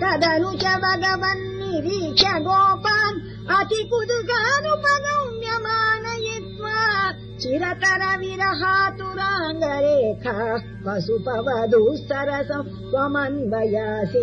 तदनु च भगवन्निरीक्ष गोपान् अतिपुदुकानुपगम्यमानयित्वा चिरतरविरहातुराङ्गरेखा पशुपवधुस्तरसं त्वमन्वयासे।